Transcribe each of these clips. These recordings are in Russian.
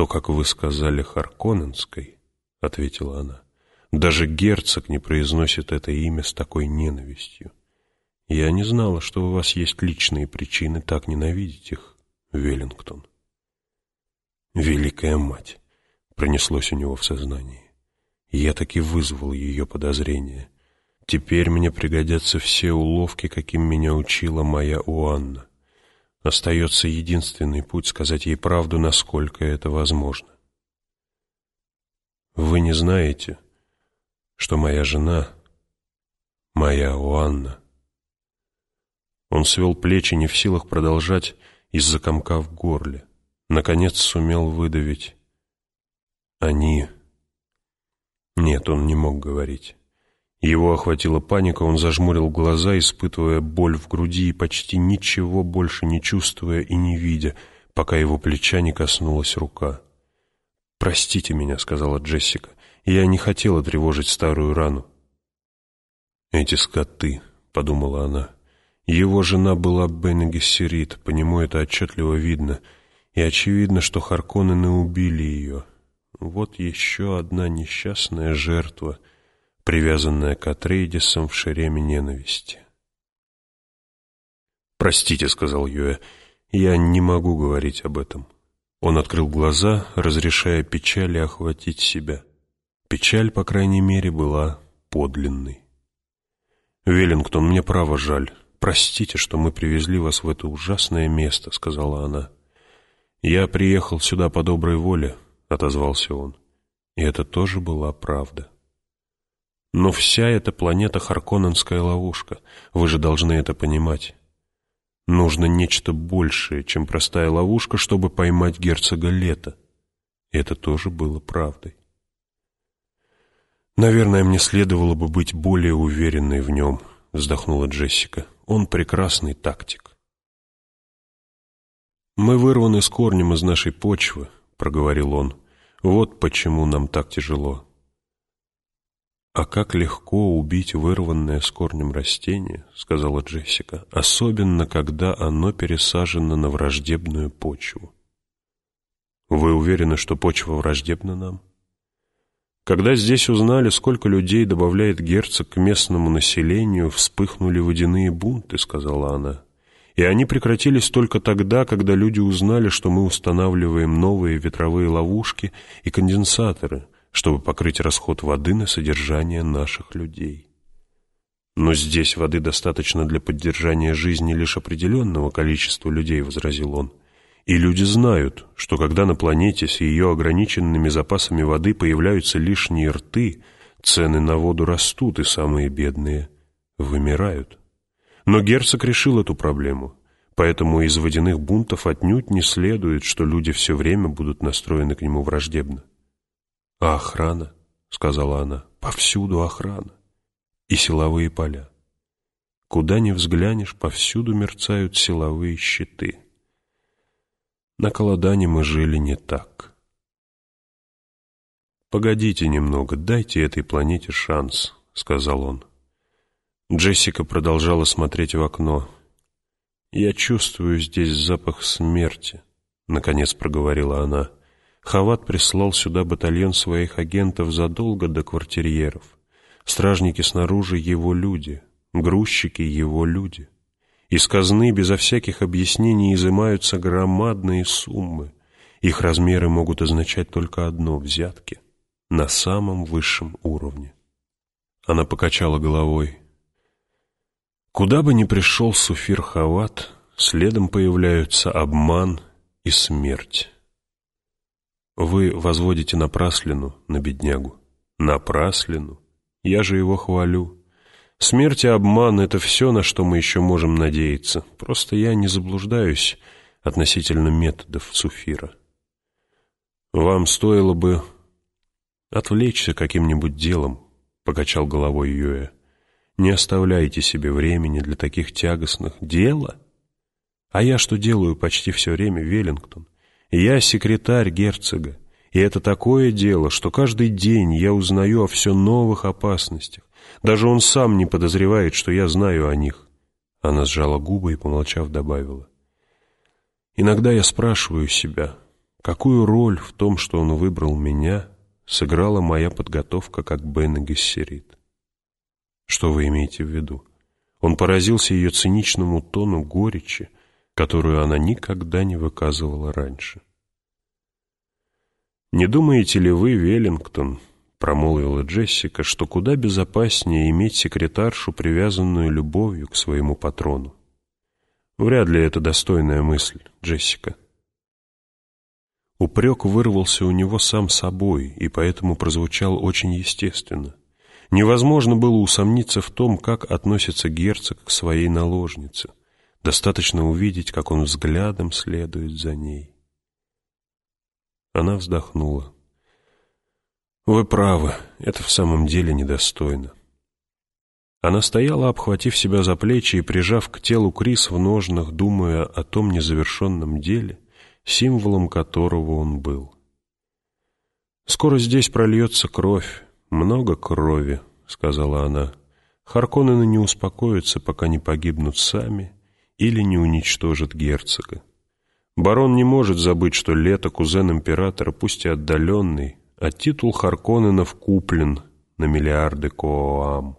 «То, как вы сказали Харконненской», — ответила она, — «даже герцог не произносит это имя с такой ненавистью. Я не знала, что у вас есть личные причины так ненавидеть их, Веллингтон». «Великая мать!» — пронеслось у него в сознании. Я таки вызвал ее подозрения. Теперь мне пригодятся все уловки, каким меня учила моя Уанна. Остается единственный путь сказать ей правду, насколько это возможно. Вы не знаете, что моя жена, моя Уанна. Он свел плечи, не в силах продолжать, из-за комка в горле. Наконец сумел выдавить. Они... Нет, он не мог говорить. Его охватила паника, он зажмурил глаза, испытывая боль в груди и почти ничего больше не чувствуя и не видя, пока его плеча не коснулась рука. «Простите меня», — сказала Джессика, — «я не хотела тревожить старую рану». «Эти скоты», — подумала она, — «его жена была Бене по нему это отчетливо видно, и очевидно, что Харконнены убили ее. Вот еще одна несчастная жертва — привязанная к Атрейдисам в шереме ненависти. «Простите», — сказал Юэ, — «я не могу говорить об этом». Он открыл глаза, разрешая печали охватить себя. Печаль, по крайней мере, была подлинной. «Веллингтон, мне право жаль. Простите, что мы привезли вас в это ужасное место», — сказала она. «Я приехал сюда по доброй воле», — отозвался он. И это тоже была правда. Но вся эта планета Харконненская ловушка. Вы же должны это понимать. Нужно нечто большее, чем простая ловушка, чтобы поймать герцога Лета. И это тоже было правдой. «Наверное, мне следовало бы быть более уверенной в нем», — вздохнула Джессика. «Он прекрасный тактик». «Мы вырваны с корнем из нашей почвы», — проговорил он. «Вот почему нам так тяжело. «А как легко убить вырванное с корнем растение», — сказала Джессика, «особенно, когда оно пересажено на враждебную почву». «Вы уверены, что почва враждебна нам?» Когда здесь узнали, сколько людей добавляет герцог к местному населению, вспыхнули водяные бунты, сказала она. И они прекратились только тогда, когда люди узнали, что мы устанавливаем новые ветровые ловушки и конденсаторы, чтобы покрыть расход воды на содержание наших людей. «Но здесь воды достаточно для поддержания жизни лишь определенного количества людей», — возразил он. «И люди знают, что когда на планете с ее ограниченными запасами воды появляются лишние рты, цены на воду растут, и самые бедные вымирают. Но герцог решил эту проблему, поэтому из водяных бунтов отнюдь не следует, что люди все время будут настроены к нему враждебно. «А охрана?» — сказала она. «Повсюду охрана. И силовые поля. Куда ни взглянешь, повсюду мерцают силовые щиты. На Колодане мы жили не так. «Погодите немного, дайте этой планете шанс», — сказал он. Джессика продолжала смотреть в окно. «Я чувствую здесь запах смерти», — наконец проговорила она. Хават прислал сюда батальон своих агентов задолго до квартирьеров. Стражники снаружи его люди, грузчики его люди. Из казны безо всяких объяснений изымаются громадные суммы. Их размеры могут означать только одно — взятки. На самом высшем уровне. Она покачала головой. Куда бы ни пришел Суфир Хават, следом появляются обман и смерть. Вы возводите напраслину на беднягу. Напраслину? Я же его хвалю. Смерть и обман — это все, на что мы еще можем надеяться. Просто я не заблуждаюсь относительно методов Суфира. Вам стоило бы отвлечься каким-нибудь делом, — покачал головой Юэ. Не оставляйте себе времени для таких тягостных дела. А я что делаю почти все время, Веллингтон? Я секретарь герцога, и это такое дело, что каждый день я узнаю о все новых опасностях. Даже он сам не подозревает, что я знаю о них. Она сжала губы и, помолчав, добавила. Иногда я спрашиваю себя, Какую роль в том, что он выбрал меня, сыграла моя подготовка как Бен Гессерит? Что вы имеете в виду? Он поразился ее циничному тону горечи, которую она никогда не выказывала раньше. «Не думаете ли вы, Веллингтон, — промолвила Джессика, — что куда безопаснее иметь секретаршу, привязанную любовью к своему патрону? Вряд ли это достойная мысль, Джессика». Упрек вырвался у него сам собой и поэтому прозвучал очень естественно. Невозможно было усомниться в том, как относится герцог к своей наложнице. Достаточно увидеть, как он взглядом следует за ней. Она вздохнула. «Вы правы, это в самом деле недостойно». Она стояла, обхватив себя за плечи и прижав к телу Крис в ножнах, думая о том незавершенном деле, символом которого он был. «Скоро здесь прольется кровь, много крови», — сказала она. «Харконнены не успокоятся, пока не погибнут сами или не уничтожат герцога. Барон не может забыть, что лето кузен императора, пусть и отдаленный, а титул Харконненов куплен на миллиарды коам.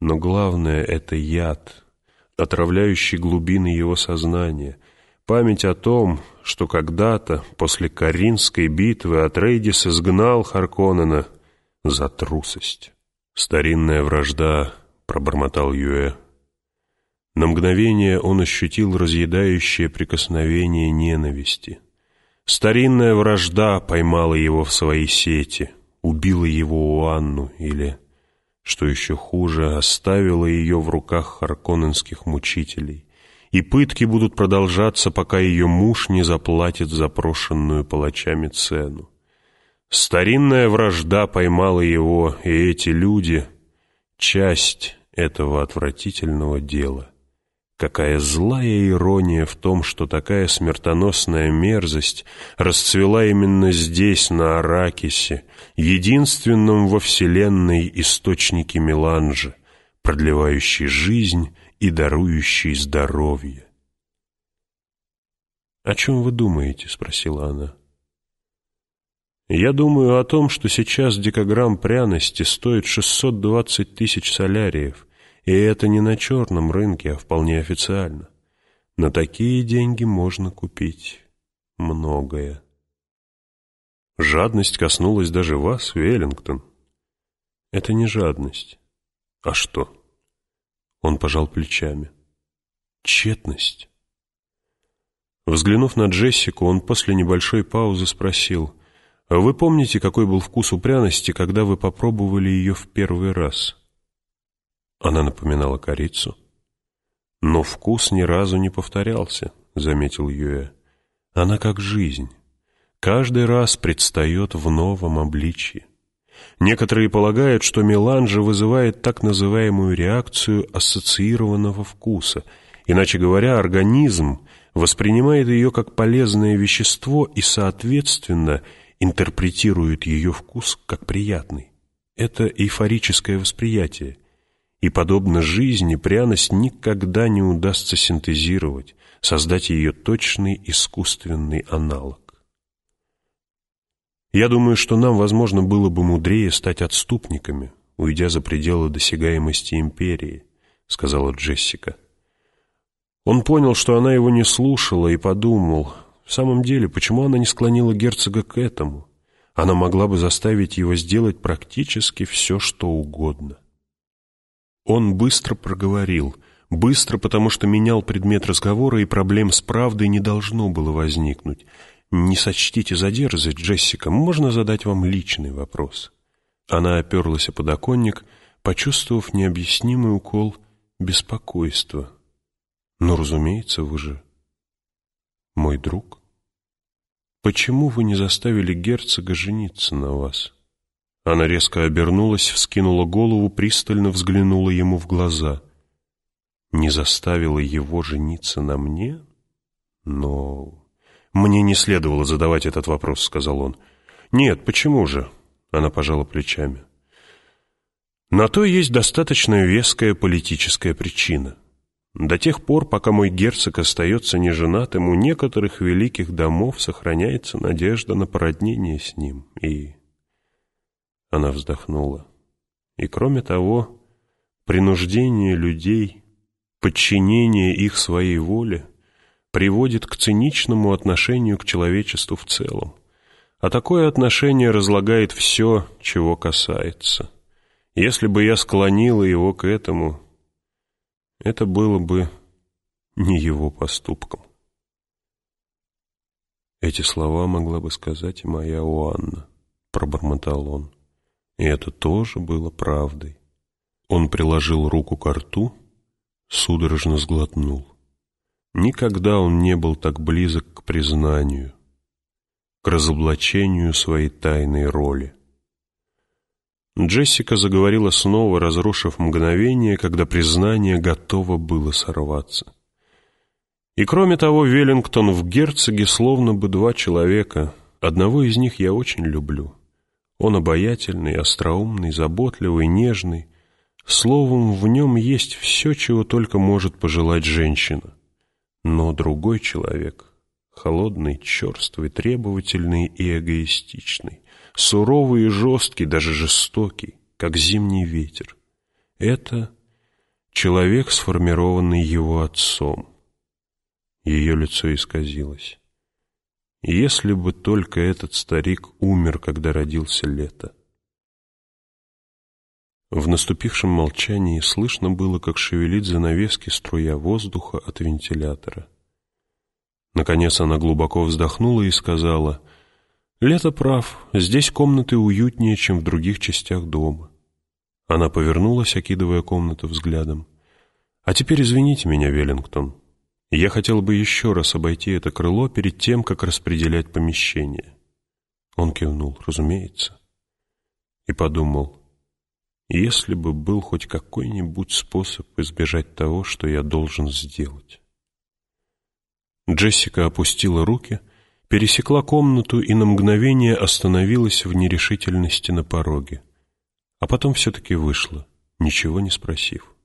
Но главное — это яд, отравляющий глубины его сознания, память о том, что когда-то, после Каринской битвы, Атрейдис изгнал Харконнена за трусость. «Старинная вражда», — пробормотал Юэ, — на мгновение он ощутил разъедающее прикосновение ненависти. Старинная вражда поймала его в свои сети, убила его у Анну или, что еще хуже, оставила ее в руках харконненских мучителей. И пытки будут продолжаться, пока ее муж не заплатит запрошенную палачами цену. Старинная вражда поймала его, и эти люди — часть этого отвратительного дела — Какая злая ирония в том, что такая смертоносная мерзость расцвела именно здесь, на Аракисе, единственном во Вселенной источнике меланжа, продлевающий жизнь и дарующий здоровье. «О чем вы думаете?» — спросила она. «Я думаю о том, что сейчас декограмм пряности стоит 620 тысяч соляриев, и это не на черном рынке, а вполне официально. На такие деньги можно купить многое. Жадность коснулась даже вас, Веллингтон. Это не жадность. А что? Он пожал плечами. Тщетность. Взглянув на Джессику, он после небольшой паузы спросил, «Вы помните, какой был вкус у пряности, когда вы попробовали ее в первый раз?» Она напоминала корицу. «Но вкус ни разу не повторялся», — заметил Юэ. «Она как жизнь. Каждый раз предстает в новом обличье. Некоторые полагают, что меланжа вызывает так называемую реакцию ассоциированного вкуса. Иначе говоря, организм воспринимает ее как полезное вещество и, соответственно, интерпретирует ее вкус как приятный. Это эйфорическое восприятие — и, подобно жизни, пряность никогда не удастся синтезировать, создать ее точный искусственный аналог. Я думаю, что нам, возможно, было бы мудрее стать отступниками, уйдя за пределы досягаемости империи, сказала Джессика. Он понял, что она его не слушала, и подумал, в самом деле, почему она не склонила герцога к этому? Она могла бы заставить его сделать практически все, что угодно. Он быстро проговорил. Быстро, потому что менял предмет разговора, и проблем с правдой не должно было возникнуть. «Не сочтите за Джессика, можно задать вам личный вопрос?» Она оперлась о подоконник, почувствовав необъяснимый укол беспокойства. «Но, разумеется, вы же мой друг. Почему вы не заставили герцога жениться на вас?» Она резко обернулась, вскинула голову, пристально взглянула ему в глаза. Не заставила его жениться на мне? Но... Мне не следовало задавать этот вопрос, сказал он. Нет, почему же? Она пожала плечами. На то есть достаточно веская политическая причина. До тех пор, пока мой герцог остается неженатым, у некоторых великих домов сохраняется надежда на породнение с ним. И она вздохнула. И кроме того, принуждение людей, подчинение их своей воле приводит к циничному отношению к человечеству в целом. А такое отношение разлагает все, чего касается. Если бы я склонила его к этому, это было бы не его поступком. Эти слова могла бы сказать моя Уанна, пробормотал он. И это тоже было правдой. Он приложил руку к рту, судорожно сглотнул. Никогда он не был так близок к признанию, к разоблачению своей тайной роли. Джессика заговорила снова, разрушив мгновение, когда признание готово было сорваться. И кроме того, Веллингтон в герцоге словно бы два человека. Одного из них я очень люблю. Он обаятельный, остроумный, заботливый, нежный. Словом, в нем есть все, чего только может пожелать женщина. Но другой человек, холодный, черствый, требовательный и эгоистичный, суровый и жесткий, даже жестокий, как зимний ветер. Это человек, сформированный его отцом. Ее лицо исказилось. Если бы только этот старик умер, когда родился лето. В наступившем молчании слышно было, как шевелит занавески струя воздуха от вентилятора. Наконец она глубоко вздохнула и сказала, «Лето прав, здесь комнаты уютнее, чем в других частях дома». Она повернулась, окидывая комнату взглядом. «А теперь извините меня, Веллингтон. Я хотел бы еще раз обойти это крыло перед тем, как распределять помещение. Он кивнул, разумеется, и подумал, если бы был хоть какой-нибудь способ избежать того, что я должен сделать. Джессика опустила руки, пересекла комнату и на мгновение остановилась в нерешительности на пороге, а потом все-таки вышла, ничего не спросив.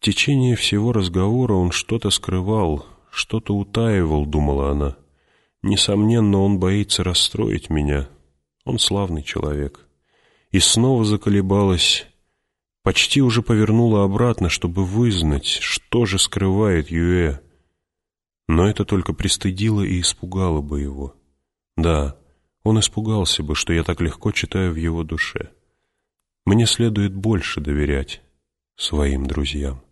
Течение всего разговора он что-то скрывал, что-то утаивал, думала она. Несомненно, он боится расстроить меня. Он славный человек. И снова заколебалась, почти уже повернула обратно, чтобы вызнать, что же скрывает Юэ. Но это только пристыдило и испугало бы его. Да, он испугался бы, что я так легко читаю в его душе. Мне следует больше доверять своим друзьям.